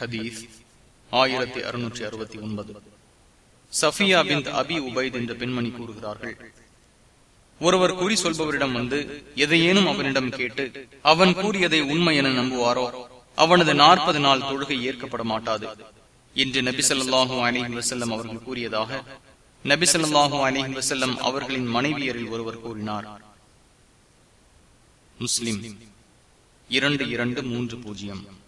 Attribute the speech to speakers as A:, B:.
A: ஹதீஸ் ஆயிரத்தி அறுநூற்றி அறுபத்தி ஒன்பது. சஃபியா பின் அபி உபைத் என்ற பெண்மணி கூறுகிறார்கள். ஒருவர் குறி சொல்பவரிடம் வந்து எதையேனும் அவனிடம் கேட்டு அவன் கூறியதை உண்மை என நம்புவாரோ? அவனது நாற்பது நாள் தொழுகை ஏற்கப்பட மாட்டாது என்று நபிசல்லாஹு அலிஹி வசல்லம் அவர்கள் கூறியதாக நபிசல்லாஹு அலிஹி வசல்லம் அவர்களின் மனைவியரில் ஒருவர் கூறினார். முஸ்லிம் இரண்டு இரண்டு மூன்று பூஜ்ஜியம்.